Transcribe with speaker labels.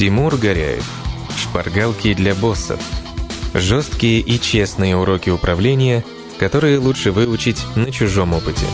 Speaker 1: Тимур Горяев. Шпаргалки для боссов. Жесткие и честные уроки управления, которые лучше выучить на чужом опыте.